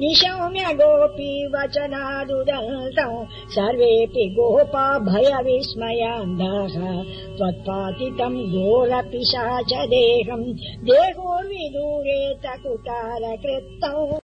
निशौम्य गोपी वचनादुदन्तौ सर्वेऽपि गोपाभय विस्मयान्धाः त्वत्पातितम् गोरपिशा च देहम् देहोर्विदूरे कुतार तकुतालकृत्तौ